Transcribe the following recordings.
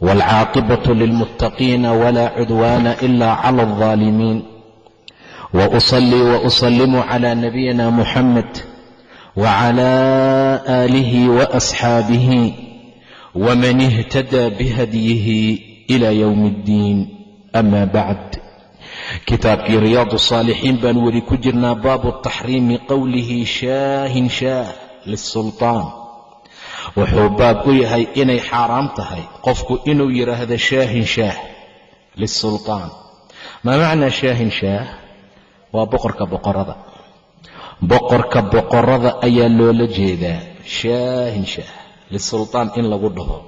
waalcaaqibatu lilmuttaqiina walaa cudwaana ila cala aldaalimiin wa usalii wa usalimu cala nabiyina muxamed wacala aalihi wa asxaabihi waman ihtadaa bihadyihi ila yowmi iddiin ama bacd kitaabkii riyaadu saalixiin baan weli ku jirnaa baabu taxriimi qowlihi shaahin shaah lisultaan wuxuu baab u yahay inay xaaraam tahay qofku inuu yidhaahdo shaahin shaah lisulqaan maa macnaa shaahin shaah? Waa boqorka boqorada boqorka boqorada ayaa loola jeedaa shaahin shaah lisulqaan in lagu dhaho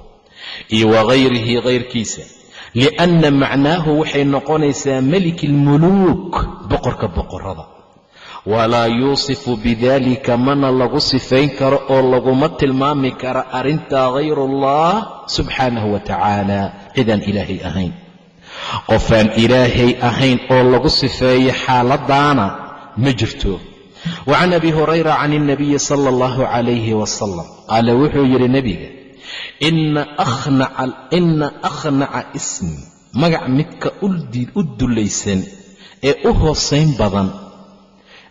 iyo wagayrihi kayrkiisa lianna macnaahu waxay noqonaysaa malik almuluuk boqorka boqorada walaa yuusifu bidalika mana lagu sifayn karo oo laguma tilmaami karo arrintaa hayru allah subxaanahu wa tacaala. Cidaan ilaahay ahayn. Qofaan ilaahay ahayn oo lagu sifeeyo xaaladaana ma jirto. Wacan abi hurayra can اnabiyi sala اllahu calayhi wasalam qaala wuxuu yidhi nebiga ina akhnaca ismi magac midka u dullaysan ee u hoosayn badan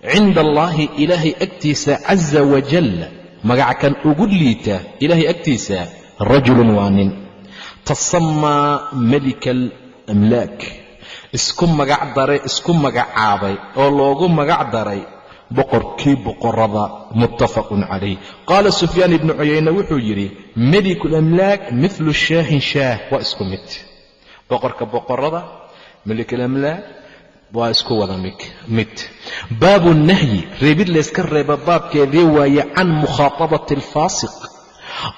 cinda allaahi ilaahay agtiisa caza wajalla magac kan ugu liita ilaahay agtiisa rajulun waa nin. Tasamaa melika alamlaak isku magac daray isku magacaabay oo loogu magac daray boqorkii boqorada muttafaqun calayh. Qaala sufyaan ibnu cuyayne wuxuu yidhi meliku lamlaak milu shaahin shaah waa isku mid. Boqorka boqorada melikulamlaak waa isku wada mid baabu nahyi reebid layska reeba baabkeedii waaye can mukhaatabati alfaasiq.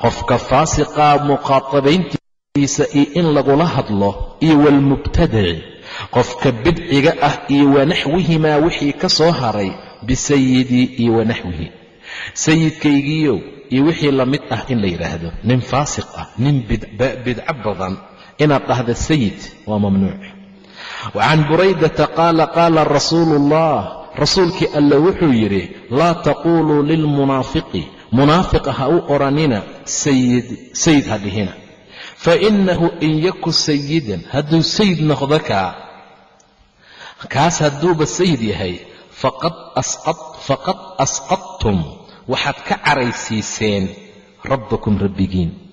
Qofka faasiqaa muqaatabayntiisa iyo in lagula hadlo iyo waalmubtadaci qofka bidciga ah iyo wanaxwihimaa wixii ka soo haray bisayidii iyo wanaxwihi sayidkaygiiyow iyo wixii la mid ah in la yidhaahdo nin faasiq ah nin bidco badan. Inaad dhahda sayid waa mamnuuc wa can buraydata qaala qaala rasuulu ullah rasuulkii alle wuxuu yidhi laa taquuluu lilmunaafiqi munaafiqa ha u odhanina sayid sayid ha dhihina fa innahu in yaku sayidan hadduu sayid noqdo kaa kaas hadduuba sayid yahay faqad asqadtum waxaad ka caraysiiseen rabbakum rabbigiin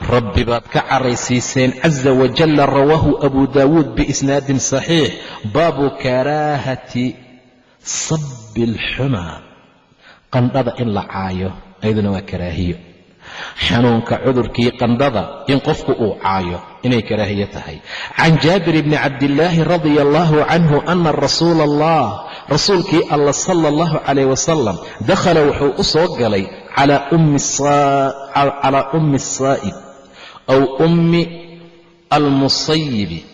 rabbi baad ka caraysiiseen caza wajalla rawaahu abu daawuud biisnaadin saxiix. Baabu karaahati sabbi alxumaa qandhada in la caayo ayaduna waa karaahiyo. Xanuunka cudurkii qandhada in qofku uu caayo inay karaahiyo tahay. Can jaabir bni cabdillaahi radia allahu canhu ana rasuula allah rasuulkii alla sala allahu calayh wasalam dakhala wuxuu u soo galay calaa ummi asaa'ib aw ummi almusayibi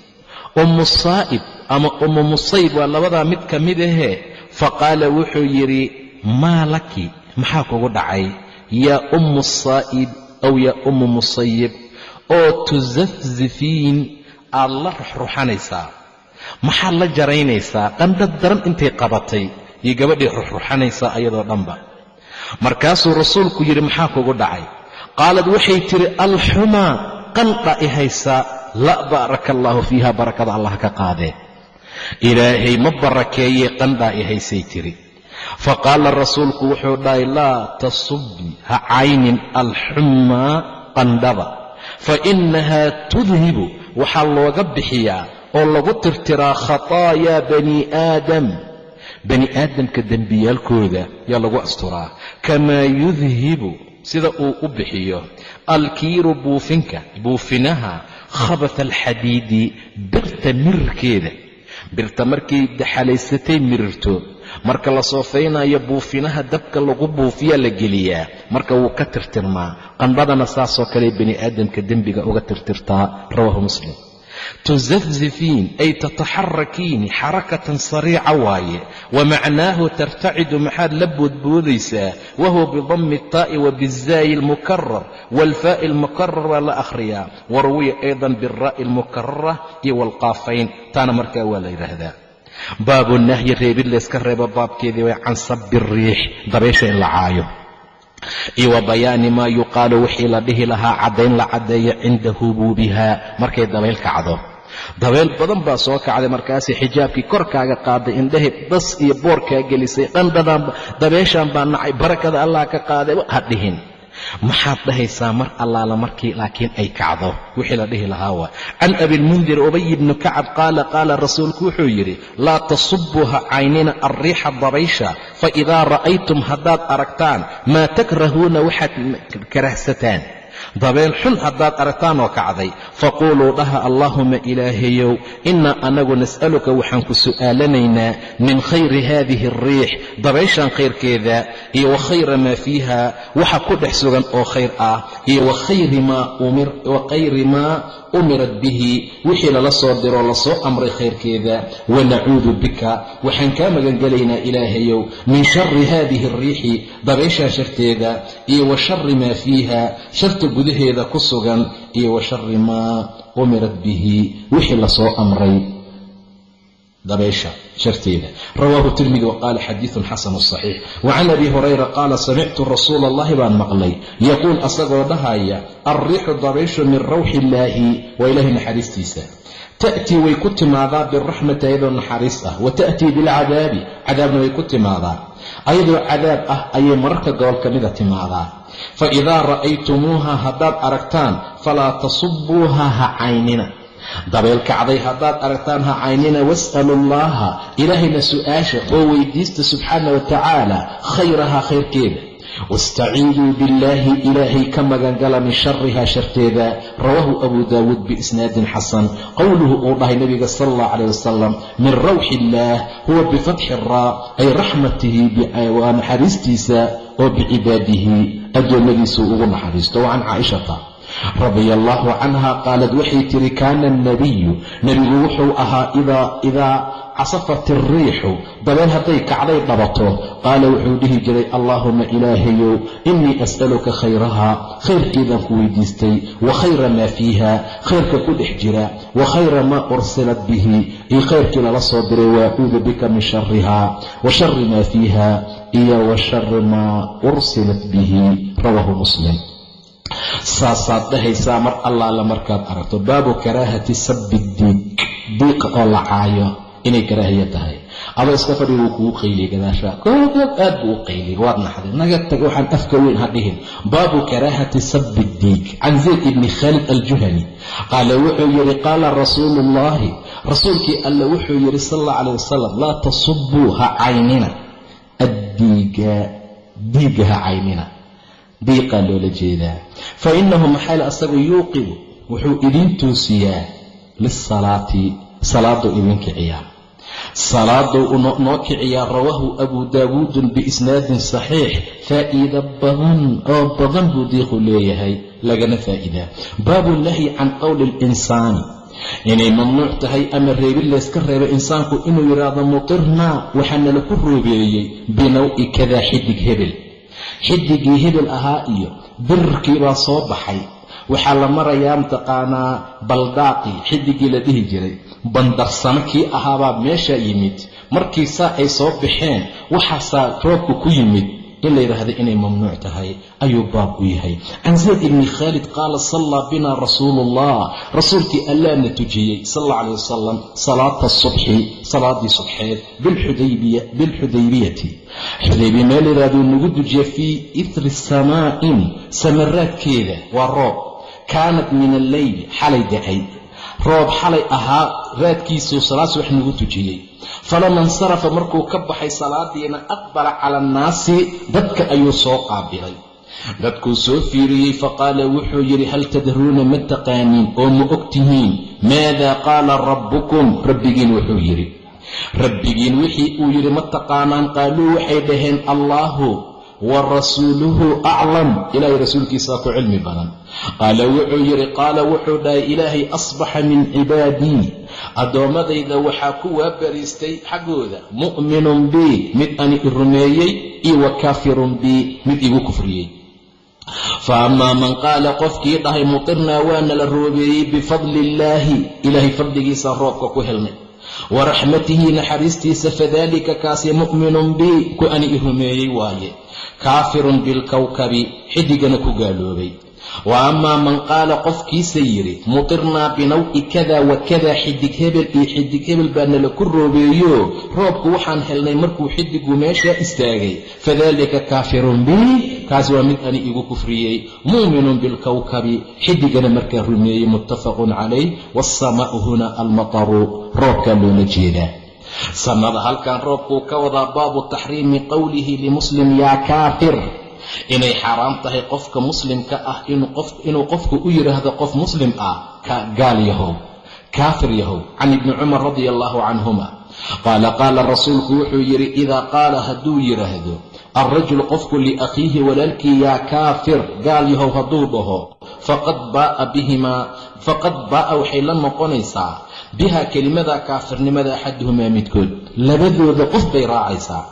ummu saa'ib ama ummu musayib waa labadaa mid ka mid ahee faqaala wuxuu yidhi maa laki maxaa kugu dhacay yaa ummu saa'ib aw yaa ummu musayib oo tusafzifiin aad la ruxruxanaysaa maxaad la jaraynaysaa qandha daran intay qabatay iyo gabadhii ruxruxanaysaa ayadoo dhanba markaasuu rasuulku yidhi maxaa kugu dhacay? Qaalad waxay tidhi alxumaa qandha i haysaa la baaraka allaahu fiiha barakada allah ka qaadee ilaahay ma barakeeyey qandhaa i haysay tidhi. Faqaala rasuulku wuxuu dhahay laa tasubbi ha caynin alxummaa qandhada. Fa innahaa tudhibu waxaa looga bixiyaa oo lagu tirtiraa khataayaa bani aadam bani aadamka dembiyaalkooda yaa lagu asturaa. Kamaa yudhibu sida uu u bixiyo. Alkiiru buufinka buufinaha khabat alxadiidi birta mirirkeeda birta markay daxalaysatay mirirto marka la soofaynayo buufinaha dabka lagu buufiyaa la geliyaa marka wuu ka tirtirmaa. Qandhadana saasoo kale bini aadamka dembiga uga tirtirtaa rawaahu muslim tuzafzifiin ay tataxarakiini xarakatan sariica waaye wa macnaahu tartacidu maxaad la boodboodaysaa wahuwa bidami الtaa'i wa bizaayi اlmukarar wاlfaa'i اlmukarar waa la akhriyaa waruwiya ayضa biالraa'i اlmukarara iyo wاlqaafayn taana markaa waa la yidhaahdaa baabu nahyi reebid layska reebo baabkeedii way can sabi الriix dabaysha in la caayo iyo wa bayaani maa yuqaalu wixii la dhihi lahaa caddayn la caddeeyo cinda hubuubiha markay dabayl kacdo. Dabayl badan baa soo kacday markaasay xijaabkii korkaaga qaaday indhahay bas iyo boorkaa gelisay dhandhadaan dabeeshaan baa nacay barakada allah ka qaaday ha dhihin maxaad dhahaysaa mar allaala markii laakiin ay kacdo? Wixii la dhihi lahaa waa can abilmundir ubay ibnu kacab qaala qaala rasuulku wuxuu yidhi laa tasubuuha caynina alriixa dabaysha faidaa ra'aytum haddaad aragtaan maa takrahuuna waxaad karahsataan dabeel xun haddaad aragtaan oo kacday. Faquuluu dhaha allaahuma ilaahayow innaa anagu nas'aluka waxaan ku su'aalanaynaa min khayri haadihi alriix dabayshan khayrkeeda iyo wa khayra maa fiiha waxa ku dhex sugan oo khayr ah iyo wa khayri maa umirat bihi wixii lala soo diroo la soo amray khayrkeeda. Wanacuudu bika waxaan kaa magangelaynaa ilaahayow min shari haadihi alriixi dabayshaa sharteeda iyo wa shari maa fiiha sharta gudaheeda ku sugan iyo wa shari maa umirat bihi wixii la soo amray. Dabaysha sharteeda. Rawaahu tirmidi waqaala xadiidun xasanu saxiix. Wa can abi hurayra qaala samictu rasuula allahi baan maqlay. Yaquul asagoo dhahaya alriixu dabayshu min rawxi illaahi waa ilaahay naxariistiisa. Ta'tii way ku timaadaa biraxmati ayadoo naxariis ah. Wa ta'tii bilcadaabi cadaabna way ku timaadaa ayadoo cadaab ah ayay mararka gobol ka mida timaadaa. Fa idaa ra'aytumuuha haddaad aragtaan falaa tasubuuha ha caynina. Dabeel kacday haddaad aragtaan ha caynina was'alu allaha ilaahayna su'aasha oo weydiista subxaana wa tacaala khayrahaa khayrkeeda wastaciiduu billaahi ilaahay ka magangala min sharihaa sharteeda rawaahu abu daawuud biisnaadin xasan qowluhu uu dhahay nabiga sala allah calayh wasalam min rawxi illaah huwa bifatxi raa ay raxmatihi waa naxariistiisa oo bicibaadihi addoommadiisuu ugu naxariisto wa can caaishata radia allaahu canha qaalad waxay tiri kaana alnabiyu nebigu wuxuu ahaa idaa casafat alriixu dabeel hadday kacday dhabato qaala wuxuu dhihi jiray allaahuma ilaahayow innii as'aluka khayrahaa khayrkeedaan ku weydiistay wa khayra maa fiiha khayrka ku dhex jira wa khayra maa ursilat bihi iyo khayrkii lala soo diray waacuudu bika min sharihaa wa shari maa fiiha iyo wa shari maa ursilat bihi. Rawaahu muslim. Saasaad dhahaysaa mar allaala markaad aragto baabu karaahati sabbi diig diiqa oo la caayo inay karaahiya tahay. Adoo iska fadhiga wuu kugu qayliyay gadaashaa koogood aad buu u qayliyay waad naxday naga tag waxaan afka weyn ha dhihin. Baabu karaahati sabbi diig can zayd ibni khaalid aljuhani. Qaala wuxuu yidhi qaala rasuulu ullaahi rasuulkii alle wuxuu yidhi sal alla calayh wasalam laa tasubuu ha caynina. Addiiga diigga ha caynina. Diiqaa loola jeedaa. Fa innahu maxayle asagu yuuqidu wuxuu idiin toosiyaa lisalaati salaaduu idin kiciyaa salaaduu noo kiciyaa rawaahu abuu daawuudun biisnaadin saxiix. Faa'iida badan oo badan buu diiqu leeyahay lagana faa'iidaa. Baabu nahyi can qowli alinsaani inay mamnuuc tahay ama reebid layska reebo insaanku inuu yidhaahdo mutirnaa waxaa nala ku roobeeyey binaw'i kadaa xidig hebel. Xidigii hebel ahaa iyo birarkii baa soo baxay waxaa la marayaa mataqaanaa baldaaqii xidigii la dhihi jiray. Bandarsano kii ahaabaa meeshaa yimid. Markii saa ay soo baxeen waxaasaa roobku ku yimid. In la yidhaahdo inay mamnuuc tahay ayuu baab u yahay. Can zayd ibni khaalid qaala sallaa binaa rasuulu ullah rasuulkii allaana tujiyey sal alla calayh wasalam salaata subxi salaadii subxeed bilxudaybiyati xudaybiya meel yidhahduu nagu dujiya fii itri samaa'in samaraadkeeda waa roob kaanat min alleyli xalay da'ay roob xalay ahaa raadkiisuu salaad subax nagu tujiyey. Falama insarafa markuu ka baxay salaadiina aqbala cala annaasi dadka ayuu soo qaabilay. Dadkuu soo fiiriyey faqaala wuxuu yidhi hal tadruuna ma taqaaniin oo ma og tihiin? Maadaa qaala rabbukum? Rabbigiin wuxuu yidhi. Rabbigiin wixii uu yidhi ma taqaanaan? Qaaluu waxay dhaheen allaahu wa rasuuluhu aclam ilaahay rasuulkiisaa ku cilmi badan. Qaala wuxuu yidhi qaala wuxuu dhahay ilaahay asbaxa min cibaadii addoommadayda waxaa ku waabariistay xaggooda. Mu'minun bii mid ani i rumeeyey iyo wa kaafirun bii mid igu kufriyey. Fa amaa man qaala qofkii dhahay mutirnaa waana la roobeeyey bifadli illaahi ilaahay fadligiisaa roobka ku helnay wa raxmatihi naxariistiisa fadalika kaasi mu'minun bii ku ani i rumeeyey waaye kaafirun bilkowkabi xidigana ku gaaloobay. Wa amaa man qaala qofkiisa yidhi mutirnaa binaw'i kada wa kada xidig hebel iyo xidig hebel baa nala ku roobeeyo. Roobku waxaan helnay markuu xidigu meeshaa istaagay. Fadalika kaafirun bii kaasi waa mid ani igu kufriyey. Muuminun bilkowkabi xidigana markaa rumeeyey muttafaqun calayh. Waasamaa'u huna almataru roobkaa loola jeedaa sannada halkan roobkuu ka wadaa baabu taxriimi qowlihi limuslim yaa kaafir inay xaaraam tahay qofka muslimka ah inuu qofku u yidhaahdo qof muslim ah gaal yahow kaafir yahow. Can ibni cumar radia allahu canhuma qaala qaala rasuulku wuxuu yidhi idaa qaala hadduu yidhaahdo alrajulu qofku liakhiihi walaalkii yaa kaafir gaal yahow hadduu dhaho faqad baa'a bihimaa faqad baa'a waxay la noqonaysaa biha kelimada kaafirnimada axaduhumaa midkood. Labadooda qof bay raacaysaa.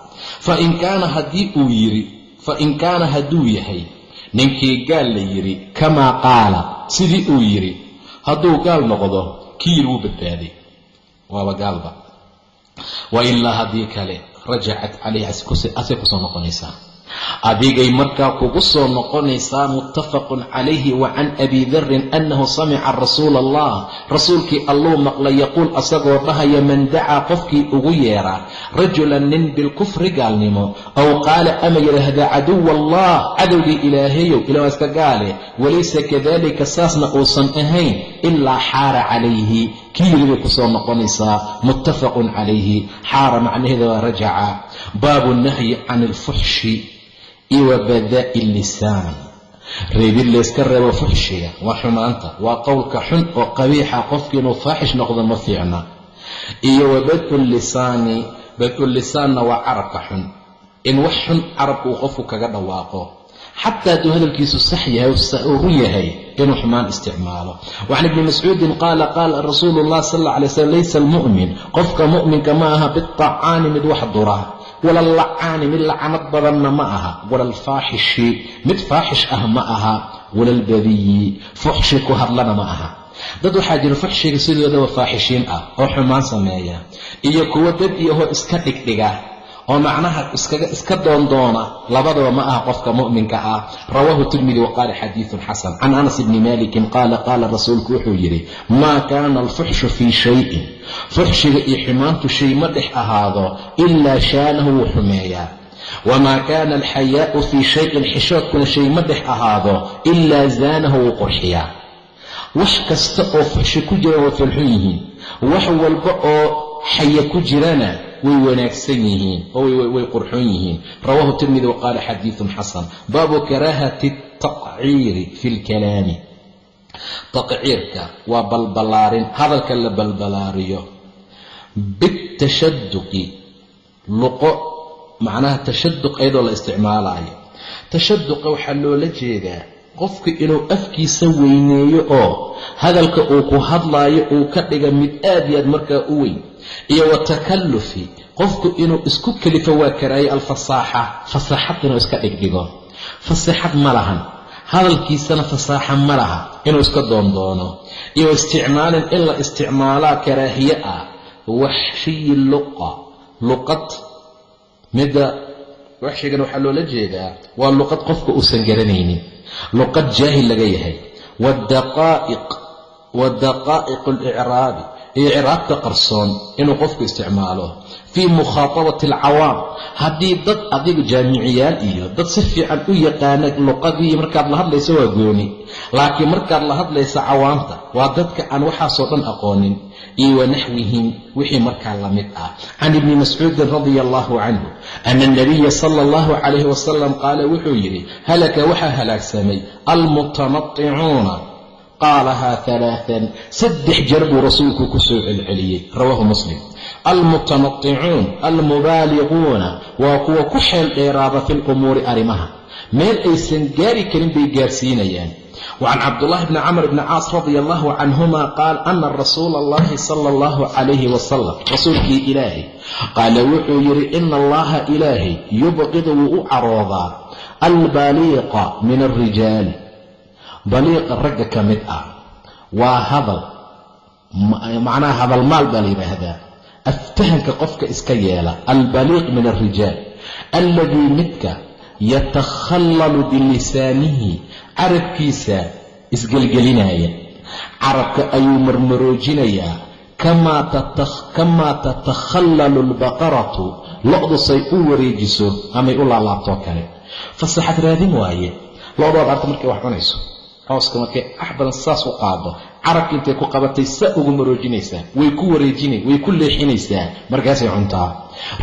Fa in kaana haddii uu yidhi fa in kaana hadduu yahay ninkii gaal la yidhi kamaa qaala sidii uu yidhi hadduu gaal noqdo kii yidhi wuu badbaaday? Waaba gaalba. Wa ilaa haddii kale rajacat calayh asay ku soo noqonaysaa adigay markaa kugu soo noqonaysaa muttafaqun calayhi wa can abi darin annahu samica rasuula allah rasuulkii alluu maqlay yaquul asagoo dhahaya man dacaa qofkii ugu yeera rajulan nin bilkufri gaalnimo aw qaala ama yidhaahda caduwa allah cadowgii ilaahayow ilah iska gaale walaysa kadalika saasna uusan ahayn ilaa xaara calayhi kii yidhi bay ku soo noqonaysaa muttafaqun calayhi. Xaara macnaheeda waa rajaca baabu nahyi can ilfuxshi iyo wa badaa'i lisaan reebid layska reebo fuxshiga waa xumaanta. Waa qowlka xun oo qabiixa qofki inuu faaxish noqdo ma fiicna. Iyo wa lisaani bad-u lisaanna waa carabka xun. In wax xun carabka uu qofku kaga dhawaaqo. Xataa hadduu hadalkiisu sax yahay uu run yahay inuu xumaan isticmaalo. Wacan ibni mascuudin qaala qaala rasuulu llah sal alla alay slam laysa almu'min. Qofka mu'minka ma aha biacaani mid wax dura wala lacaani mid lacanad badanna ma aha. Wala alfaaxishi mid faaxish ah ma aha. Wala albadiyi fuxshi ku hadlana ma aha. Dad waxaa jira fuxshiga sidoodaba faaxishiin ah oo xumaan sameeya iyo kuwo dad iyahoo iska dhigdhiga oo macnaha iska doondoona labadaba ma aha qofka mu'minka ah. Rawaahu tirmidi waqaala xadiidun xasan. Can anas bni malikin qaala qaala rasuulku wuxuu yidhi maa kaana alfuxshu fii shayin. Fuxshiga iyo xumaantu shay ma dhex ahaado ilaa shaanahu wuu xumeeyaa. Wamaa kaana alxayaa'u fii shayin xishoodkuna shay ma dhex ahaado ilaa zaanahu wuu qurxiyaa. Wax kasta oo fuxshi ku jira way falxun yihiin wax walba oo xaya ku jirana way wanaagsan yihiin oo way qurxoon yihiin. Rawaahu tirmidi waqaala xadiidun xasan. Baabu karaahati taqciiri fi lkalaami taqciirka waa balbalaarin hadalka la balbalaariyo. Bitashaduqi luqo macnaha tashaduq iyadoo la isticmaalaayo. Tashaduqa waxaa loola jeedaa qofku inuu afkiisa weyneeyo oo hadalka uu ku hadlaayo uu ka dhiga mid aad iyo aad markaa u weyn iyo wa takallufi qofku inuu isku kelifo waa karaaye alfasaaxa fasaaxad inuu iska dhigdhigo fasaxad ma lahan hadalkiisana fasaaxa ma laha inuu iska doondoono. Iyo isticmaalin in la isticmaalaa karaahiye ah waxshiyi luqa luqad midda waxshigan waxaa loola jeedaa waa luqad qofka uusan garanaynin. Luqad jaahil laga yahay. Wadaqaa'iq wa daqaa'iq alicraabi iyo icraabta qarsoon inuu qofku isticmaalo fii mukhaatabati alcawaam. Haddii dad adiga jaamiciyaal iyo dad si fiican u yaqaana luqadii markaad la hadlayso waa gooni laakiin markaad la hadlayso cawaamta waa dadka aan waxaasoo dhan aqoonin iyo wa naxwihim wixii markaa la mid ah. Can ibni mascuudin radia allahu canhu ana alnabiya sala allahu calayhi wasalam qaala wuxuu yidhi halaka waxaa halaagsamay almutamaticuuna qaalahaa alaaan saddex jeer buu rasuulku ku soo celceliyey rawaahu muslim almutamaticuun almubaaliquuna waa kuwa ku xeel dheeraada fi lumuuri arrimaha meel aysan gaari karin bay gaarsiinayaan wacan cabdullaahi bni camr bni caas radia allahu canhuma qaal ana rasuula allahi sala allahu calayhi wasalam rasuulkii ilaahay qaala wuxuu yidhi ina allaha ilaahay yubqidu wuu u caroodaa albaliiqa min alrijaali baliiqa ragga ka mid ah waa hadal macnaha hadalmaal baa la yidhaahdaa. Aftahanka qofka iska yeela albaliiq min alrijaal alladii midka yatakhallalu bilisaanihi carabkiisa isgelgelinaya. Carabka ayuu marmaroojinayaa kamaa tatakhallalu albaqaratu lo-du say u wareejiso amay u laalaabtoo kale. Fasaxad raadin waaye lo-dood arta markay wax cunayso cooska markay ax badan saas u qaado carabka intay ku qabatay sa ugu maroojinaysaa way ku wareejina way ku leexinaysaa markaasay cuntaa.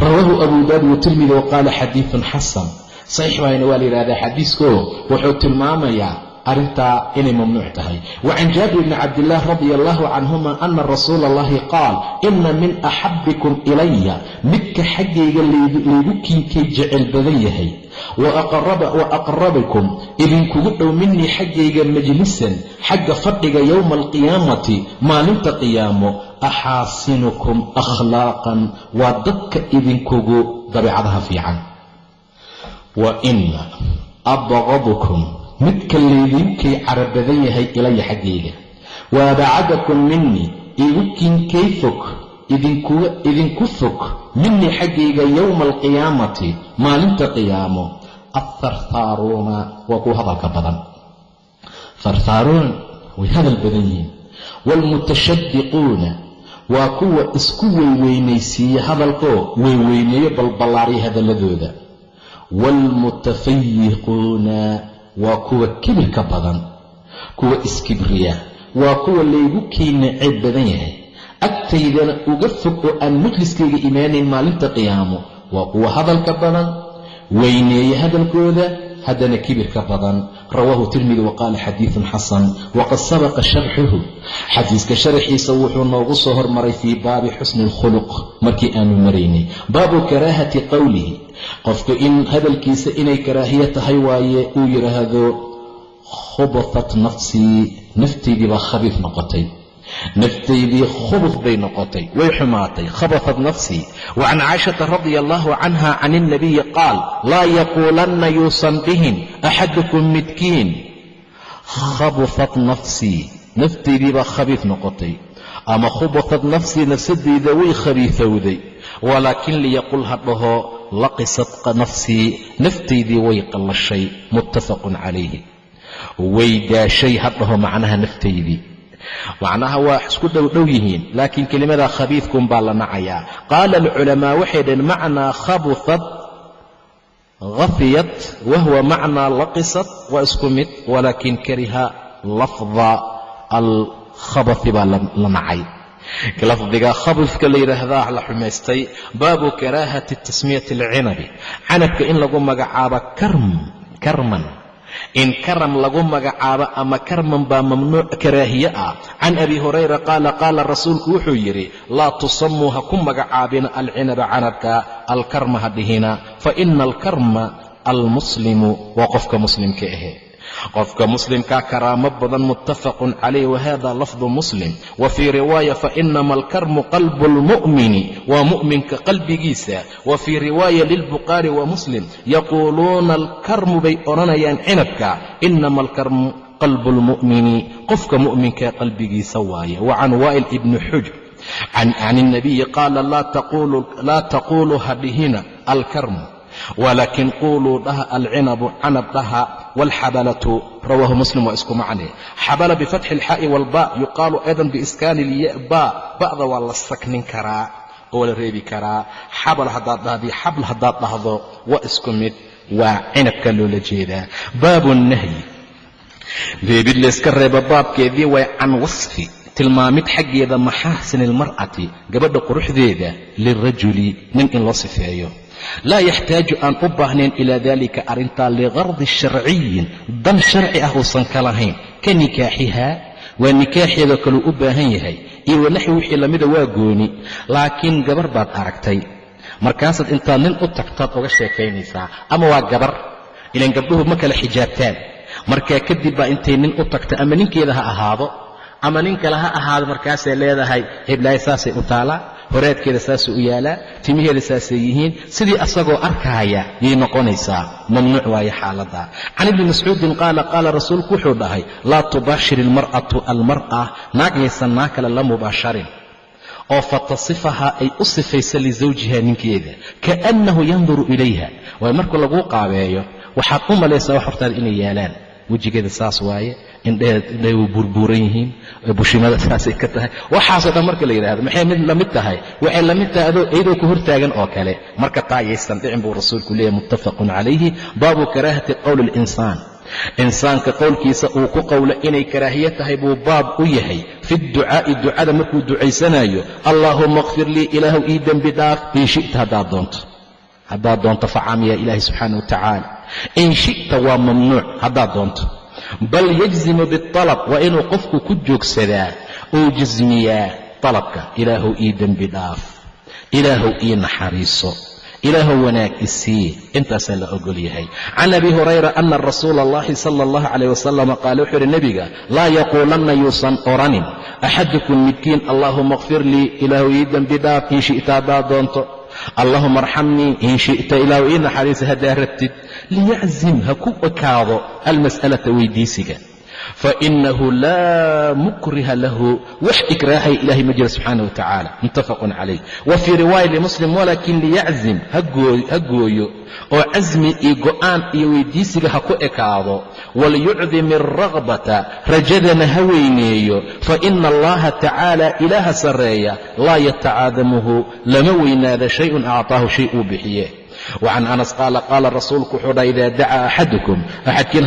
Rawaahu abu daawud watirmidi wa qaala xadiidun xasan. Saxiix baayna waa la yidhahdaa xadiiskoo wuxuu tilmaamayaa arrintaa inay mamnuuc tahay. Wa can jaabir bni cabdillaah radia allahu canhuma ana rasuula allahi qaal ina min axabbikum ilaya midka xaggayga laygu kiinkay jecel badan yahay. Wa aqrabikum idinkugu dhow minii xaggayga majlisan xagga fadhiga yowma alqiyaamati maalinta qiyaamo. Axaasinukum akhlaaqan. Waa dadka idinkugu dabeecadaha fiican. Wa ina abqadukum midka laydinkay carabadan yahay ilaya xaggayga wa abacadakum minii igu kiinkay fog idinku fog minii xaggayga yowma alqiyaamati maalinta qiyaamo. Atharthaaruuna waa kuwa hadalka badan. Tharthaaruun way hadal badan yihiin. Waalmutashadiquuna waa kuwa isku weyweynaysiiya hadalkoo weyweyneeyo balballaarya hadaladooda. Waalmutafayiquuna waa kuwa kibirka badan kuwa iskibriya waa kuwa laygu kiina ceeb badan yahay. Agtaydana uga fog oo aan majliskayga imaanayn maalinta qiyaamo waa kuwa hadalka badan weyneeya hadalkooda haddana kibirka badan. Rawaahu tirmidi wa qaala xadiidun xasan waqad sabaqa sharxuhu. Xadiiska sharaxiisa wuxuu noogu soo hormaray fii baabi xusni alkhuluq markii aanu maraynay. Baabu karaahati qowlihi qofku in hadalkiisa inay karaahiya tahay waaye uu yidhaahdo khubathat nafsii naftaydii baa khabiif noqotay naftaydii khubuf bay noqotay way xumaatay. Khabathat nafsii wa can caashata radia allahu canha can ilnabiyi qaal laa yaquulanna yuusan dhihin axadukum midkiin. Khabufat nafsii naftaydii baa khabiif noqotay. Ama khubathat nafsii nafsadayda way khabiifowday. Walaakin liyaqul ha dhaho laqisat nafsii naftaydii way qallashay. Muttafaqun calayhi. Way daashay ha dhaho macnaha naftaydii macnaha waa isku dhowdhow yihiin laakiin kelimada khabiidkun baa la nacayaa. Qaala alculamaa waxay dhaheen macnaa khabufat khafiyat wahuwa macnaa laqisat waa isku mid walaakin kariha lafda alkhabafi baa la nacay. Lafdiga khabifka la yidhaahdaa la xumaystay baabu karaahati tasmiyati alcinabi canabka in lagu magacaabo karman in karam lagu magacaabo ama karman baa mamnuuc karaahiye ah can abi hurayra qaala qaala rasuulku wuxuu yidhi laa tusamuu ha ku magacaabina alcinaba canabka alkarma ha dhihina fa ina alkarma almuslimu waa qofka muslimka ahe qofka muslimkaa karaamo badan muttafaqun calayh wahada lafdu muslim. Wa fii riwaaya fainama alkarmu qalbu lmu'mini waa mu'minka qalbigiisa. Wa fii riwaaya lilbukhaari wa muslim yaquuluuna alkarmu bay odhanayaan cinabka. Inama alkarmu qalbu lmu'mini qofka mu'minkaa qalbigiisa waaye. Wa can waa'il ibni xujr can ilnabiyi qaala laa taquuluu hadhihina alkarmu walaakin quuluu dhaha alcinabu canab dhaha waalxabalatu rawaahu muslim waa isku macne xabala bifatxi alxaa'i waalba yuqaalu aydan biiskaani lyaba ba'da waa la saknin karaa oo la reebi karaa xabal haddaad dhahdii xabl haddaad dhahdo waa isku mid waa cinabka loola jeedaa baabu nahyi reebid layska reeba baabkeedii way can wasfi tilmaamid xaggeeda maxaasin ilmar'ati gabadha quruxdeeda lilrajuli nin in loo sifeeyo laa yaxtaaju aan u baahnayn ilaa dalika arrintaa liqardi sharciyin dan sharci ah uusan ka lahayn ka nikaaxihaa waa nikaaxeedoo kaleu u baahan yahay iyo wanaxwi wixii lamida waa gooni laakiin gabar baad aragtay markaasaad intaad nin u tagtaad uga sheekaynaysaa ama waa gabar ilaan gabdhuhu ma kala xijaabtaan markaa kadib baa intay nin u tagta ama ninkeeda ha ahaado ama nin kale ha ahaado markaasay leedahay heblaayo saasay u taalaa horaadkeeda saasuu u yaalaa timiheeda saasay yihiin sidii asagoo arkaaya yay noqonaysaa mamnuuc waaye xaaladda. Can ibni mascuudin qaala qaala rasuulku wuxuu dhahay laa tubaashir ilmar'atu almar'a naag yaysan naa kale la mubaasharin oo fatasifahaa ay u sifaysa lisawjiha ninkeeda kaannahu yanduru ilayha. Waayo marka laguu qaabeeyo waxaad u malaysaa wax hortaada inay yaalaan wejigeeda saas waaye indheheed indhehe way burbuuran yihiin bushimada saasay ka tahay. Waxaasoo dhan marka la yidhahdo maxay mid la tahay? Waxay la tahay adoo iyadoo ku hortaagan oo kale. Marka taa yaysan dhicin buu rasuulku leeyahy muttafaqun calayhi. Baabu karaahati qowli alinsaan. Insaanka qowlkiisa uu ku qowlo inay karaahiye tahay buu baab u yahay. Fi ducaa'i ducada markuu ducaysanayo allaahuma kfir lii ilaahu ii dembi dhaaf. In shi'ta haddaad doonto. Haddaad doonto facaamiya ilaahi subxaana wa tacaala in shi'ta waa mamnuuc haddaad doonto. Bal yajzimu bialab waa inuu qofku ku joogsadaa uu jasmiyaa dalabka ilaahu ii dembi dhaaf. Ilaahu ii naxariiso. Ilaahu wanaag isii intaasaa la ogol yahay. Can abi hurayra ana rasuula allahi sala allahu calayh wasalam qaala wuxuu uhi nebiga laa yaquulanna yuusan odhanin axadukum midkiin allaahuma kfir lii ilaahu ii dembi dhaaf. In shi'ta haddaad doonto allahuma arxamnii in shi'ta ilaahu ii naxariisa haddaa rabtid. Liyaczim ha ku ekaado almas'alata weydiisiga fainahu laa mukriha lahu wax ikraahaya ilahay ma jira subxaana wa tacaala muttafaqun calayh wa fii riwaaya limuslim walaakin liyaczim ha gooyo oo casmi iyo go'aan iyo weydiisiga ha ku ekaado waliyucdim alragbata rajadana ha weyneeyo faina allaha tacaala ilaaha sarreeya laa yatacaadamuhu lama weynaada shayun acطaahu shay uu bixiye wacan anas qaala qaala rasuulku wuxuu dhaha idaa dacaa axadukum axadkiin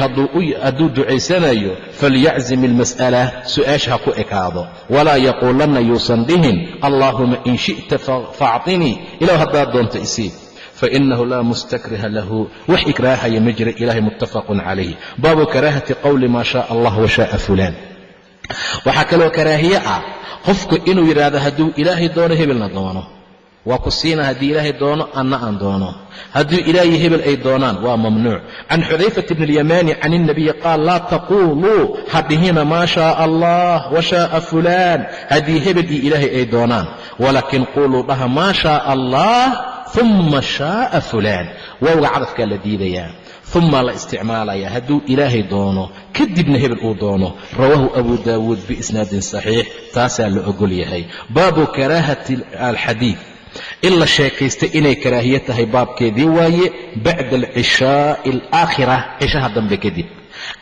hadduu ducaysanayo falyaczim ilmas'ala su'aash ha ku ekaado. Walaa yaquulanna yuusan dhihin allaahuma in shi'ta faactinii ilow haddaad doonto isiib fainahu laa mustakriha lahu wax ikraahaya ma jira ilahay muttafaqun calayh baabu karaahati qowli maa shaaa allah wa shaaa fulaan. Waxaa kaloo karaahiye ah qofku inuu yidhaahdo hadduu ilaahay doono hebelna doono waa ku siina haddii ilaahay doono anna aan doono. Hadduu ilaahay hebel ay doonaan waa mamnuuc. Can xudayfata bni اlyamaani can اlnabiyi qaal laa taquuluu hadhihina maa shaaa allah washaaa fulaan. Haddii hebel iyo ilaahay ay doonaan. Walaakin quuluu dhaha maa shaaa allah uma shaaa fulaan. Waawga cadafkaa la diidayaa uma la isticmaalayaa hadduu ilaahay doono kadibna hebel uu doono. Rawaahu abu daawuud biisnaadin saxiix taasaa la ogol yahay. Baabu karaahati alxadiid in la sheekaysta inay karaahiye tahay baabkeedii waaye bacda alcishaa'i alaakhira cishaha dambe kadib.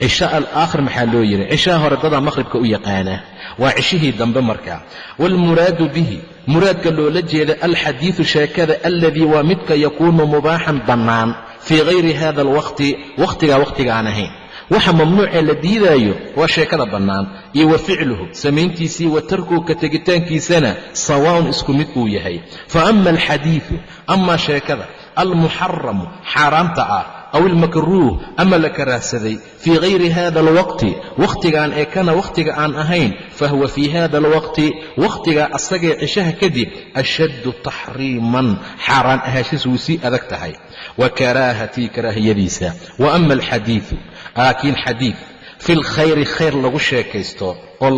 Cishaa alaakhir maxaa loo yidhi cishaha hore dadaa maqhribka u yaqaana waa cishihii dambe marka waalmuraadu bihi muraadka loola jeeda alxadiidu sheekada aladii waa midka yakuunu mubaaxan bannaan fii hayri hada alwaqti wakhtigaa wakhtigaan ahayn waxa mamnuucee la diidaayo waa sheekada bannaan iyo wa ficluhu samayntiisii wa tarkuhu ka tegitaankiisana sawaa'un isku mid uu yahay. Fa ama alxadiidu amaa sheekada almuxaramu xaaraamta ah aw ilmakruuh ama la karaahsaday fii hayri hada alwaqti wakhtigaan ee kana wakhtiga aan ahayn fahuwa fii hada alwaqti wakhtigaa asagee cishaha kadib ashaddu taxriiman xaaraan ahaashiis wuu sii adag tahay wa karaahatii karaahiyadiisa wa ama alxadiidu laakiin xadiid fi lkhayri khayr lagu sheekaysto oo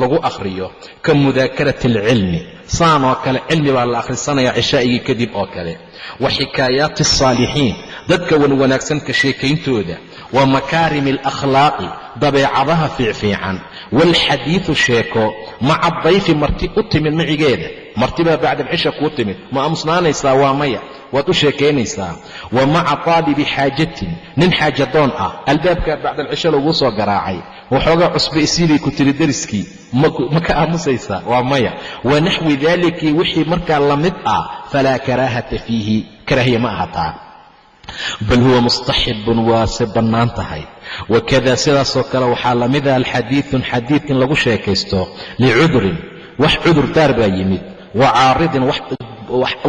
lagu akhriyo ka mudaakarati alcilmi saan oo kale cilmi baa la akhrisanaya cishaa'igii kadib oo kale. Wa xikaayaati alsaalixiin dadka wanwanaagsanka sheekayntooda. Wa makaarimi alakhlaaqi dabeecadaha fiicfiican waalxadiidu sheeko maca dayfi marti u timid micigeeda. Martibaa bacda alcisha kuu timid. Ma aamusnaanaysaa waa maya waad u sheekaynaysaa wa maca taalibi xaajatin nin xaajadoon ah albaabkaa bacda alcisho laguu soo garaacay waxoogaa cusba isiibay ku tiri deriskii ma ka aamusaysaa waa maya wa naxwi daalikii wixii markaa la mid ah falaa karaahata fiihi karaahiya ma ahataa bal huwa mustaxibun waase bannaan tahay wakada sidaasoo kale waxaa la mid ah alxadiidun xadiid in lagu sheekaysto licudurin wax cudurdaar baa yimid wa caaridin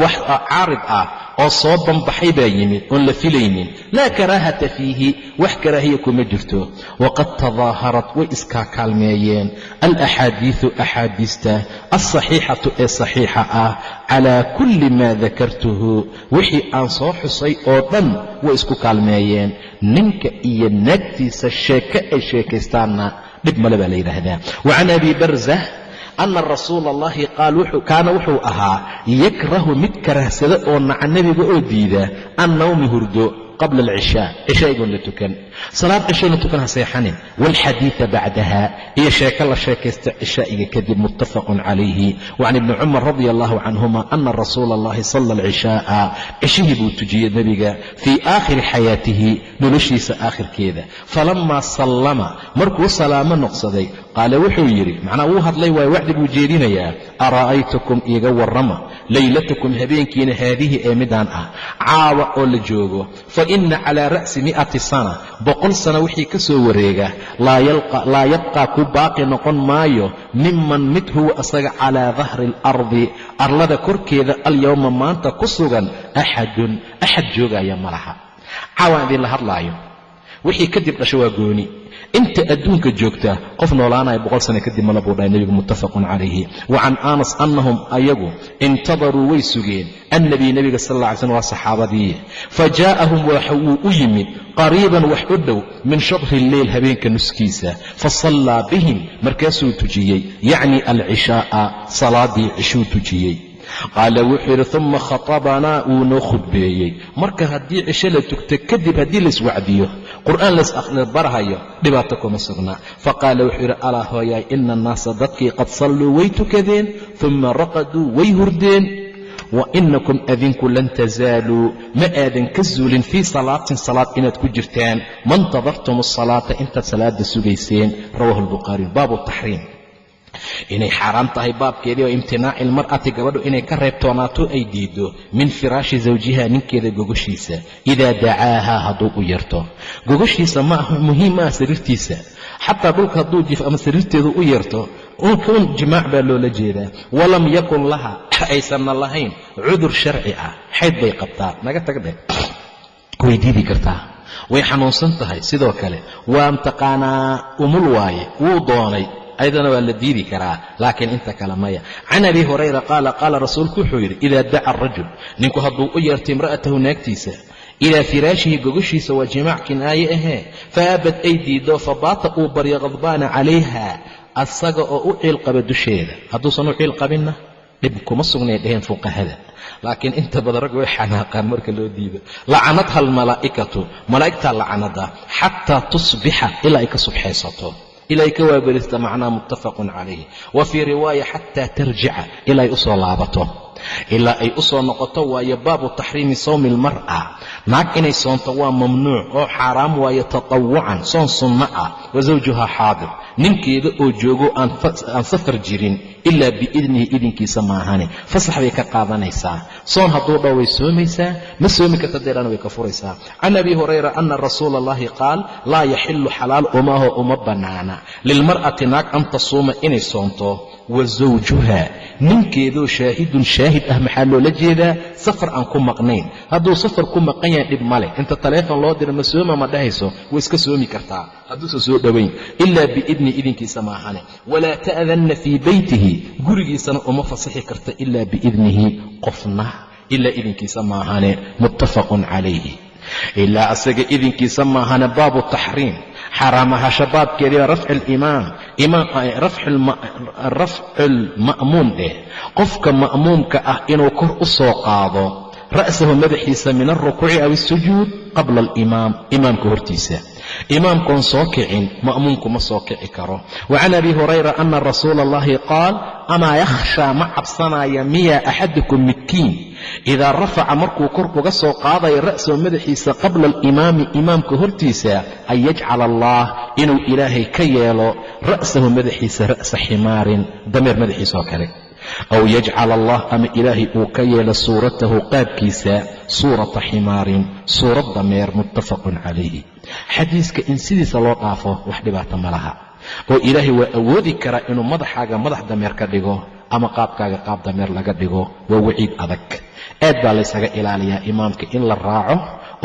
wax caarid ah oo soo banbaxay baa yimid oon la filaynin. Laa karaahata fiihi wax karaahiya kuma jirto. Waqad tadaaharat way iskaa kaalmeeyeen. Alaxaadiidu axaadiista alsaxiixatu ee saxiixa ah calaa kulli maa dakartuhu. Wixii aan soo xusay oo dhan way isku kaalmeeyeen. Ninka iyo naagtiisa sheeke ay sheekaystaanna dhib male baa la yidhaahdaa. Wa can abi barzah ana rasuula allahi qaal kaana wuxuu ahaa yakrahu mid karahsada oo naca nebiga oo diida annawmi hurdo qabla alcishaa cishaa'igoon la tukan. Salaad cishoona tukan ha seexanin. Waalxadiida bacdaha iyo sheeko la sheekaysta cishaa'iga kadib muttafaqun calayhi. Wacan ibni cumar radia allahu canhuma ana rasuula allahi sala alcishaa'a cishihii buu tujiyey nebiga fii aakhiri xayaatihi noloshiisa aakhirkeeda. Falamaa sallama markuu salaamo noqsaday qaale wuxuu yidhi macnaa wuu hadlay waayo wacdi buu jeedinayaa ara'aytukum iiga warrama leylatakum habeenkiina haadihi ee midaan ah caawa oo la joogo. Fa inna calaa ra'si mi'ati sana boqol sano wixii ka soo wareega laa yabqaa ku baaqi noqon maayo miman mid huwa asaga calaa dahri alardi arlada korkeeda alyowma maanta ku sugan axadun axad joogaya ma laha. Caawaan idinla hadlaayo. Wixii kadib dhasho waa gooni inta adduunka joogta qof noolaanaya boqol sano kadib mala buu dhahay nebigu muttafaqun calayhi. Wa can anas annahum ayagu intadaruu way sugeen. Annabiy nebiga sal alla ly slm waa saxaabadii. Fa waxa wuu u yimid qariiban wax u dhow min shadri lleyl habeenka nuskiisa. Fa sallaa bihim markaasuu tujiyey. Yacni alcishaa'a salaadii cishuu tujiyey qaala wuxuu yidhi uma khatabanaa wuu noo khudbeeyey. Marka haddii cisho la tugto kadib haddii laiswacdiyo qur'aan laisbarhayo dhibaato kuma sugnaa. Faqaala wuxuu yidhi alaa hooyaay ina annaasa dadkii qad salluu way tukadeen uma raqaduu way hurdeen. Wa inakum adinku lan tasaaluu ma aadan ka zuulin fii salaatin salaad inaad ku jirtaan. Ma ntadartum asalaata intaad salaada sugayseen. Rawahu albukhaariy baabu taxriim inay xaaraam tahay baabkeedii oo imtinaaci ilmar'ati gabadhu inay ka reebtoonaato ay diiddo min firaashi zawjiha ninkeeda gogoshiisa idaa dacaahaa hadduu u yeerto gogoshiisa ma ah muhiim ah sariirtiisa. Xataa dhulka hadduu jif ama sariirteedu u yeerto un jimaac baa loola jeedaa. Walam yakun laha aysanna lahayn cudur sharci ah xayd bay qabtaa. Naga tagdhe way diidi kartaa. Way xanuunsan tahay. Sidoo kale waa mtaqaanaa umul waaye wuu doonay ayadana waa la diidi karaa laakiin inta kale maya. Can abi hurayra qaala qaala rasuulku wuxuu yidhi idaa daca arajul ninku hadduu u yeerto imra'atahu naagtiisa ilaa firaashihi gogoshiisa waa jimaac kinaaye ahee fa aabad ay diiddo fa baata uu baryo khadbaana calayha asaga oo u ciil qaba dusheeda. Hadduusan u ciil qabinna dhib kuma sugnay dheheen fuqahada. Laakiin inta badan rag way xanaaqaan marka loo diido. Lacanadha almalaa'ikatu malaa'igtaa lacanada xataa tusbixa ilaa ay ka subxaysato ilaa ay ka waabaristo macnaha muttafaqun calayh wa fii riwaaya xataa tarjica ilaa ay u laabato ilaa ay u soo noqoto waayo baabu taxriimi sawmi almar'a naag inay soonto waa mamnuuc oo xaaraam waayo tatawucan soon sunno ah wa zawjuhaa xaadir ninkeeda oo joogo aan safar jirin ilaa biidnihi idinkiisa maahane fasax bay ka qaadanaysaa. Soon hadduu dhow way soomaysaa ma soomi karta deedhana way ka furaysaa. Can abi hurayra ana rasuula allahi qaal laa yaxilu xalaal umaho uma bannaana lilmar'ati naag an tasuuma inay soonto wa zawjuha. Ninkeedoo shaahidun shaahid ah maxaa loola jeedaa? Safar aan ku maqnayn. Hadduu safar ku maqan yahay dhib male inta taleefon loo dira ma sooma ma dhahayso. Way iska soomi kartaa. Hadduusan soo dhowayn ilaa biidni idinkiisa maahane walaa ta'danna fii beytihi gurigiisana uma fasixi karta ilaa biidnihi qofna. Ilaa idinkiisa maahane muttafaqun calayhi. Ilaa asaga idinkiisa maahane baabu taxriim xaraamaha shabaabkeediiba rafci alimaam rafcu lma'muum dheh qofka ma'muumka ah inuu kor u soo qaado ra'sahu madaxiisa min alrukuuci aw asujuud qabla alimaam imaamka hortiisa. Imaamkoon soo kicin ma'muumku ma soo kici karo. Wa can abi hurayra ana rasuula allahi qaal amaa yakhshaa ma cabsanaya miya axadukum midkiin? Idaa rafaca markuu kor uga soo qaadayo ra'sahu madaxiisa qabla alimaami imaamka hortiisa an yajcala allah inuu ilaahay ka yeelo ra'sahu madaxiisa ra'sa ximaarin dameer madaxiisa oo kale aw yajcal allah ama ilaahay uu ka yeelo suuratahu qaabkiisa suurata ximaarin suurad dameer muttafaqun calayhi xadiiska in sidiisa loo dhaafo wax dhibaato ma laha oo ilaahay waa awoodi karaa inuu madaxaaga madax dameer ka dhigo ama qaabkaaga qaab dameer laga dhigo waa waciid adag aad baa laysaga ilaaliyaa imaamka in la raaco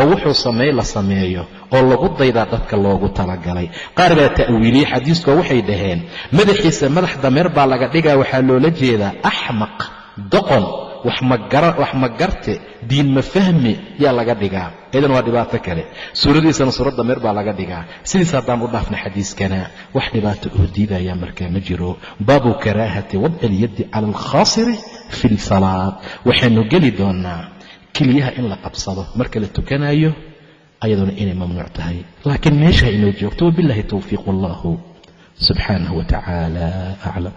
oo wuxuu sameey la sameeyo oo lagu daydaa dadka loogu talagalay. Qaar baa ta'wiiliyey xadiisko waxay dhaheen madaxiisa madax dameer baa laga dhigaa waxaa loola jeedaa axmaq doqon wax ma garte diin ma fahmi yaa laga dhigaa. Idan waa dhibaato kale. Suuradiisana suurad dameer baa laga dhigaa. Sidiis haddaan u dhaafna xadiiskana wax dhibaato oo diidaya markaa ma jiro. Baabu karaahati wadci alyaddi cala alkhaasiri fi lsalaad waxaynu geli doonaa keliyaha in la qabsado marka la tukanayo ayaduna inay mamnuuc tahay. Laakiin meesha inoo joogto wabillahi towfiiq wallahu subxaanahu wa tacaala aclam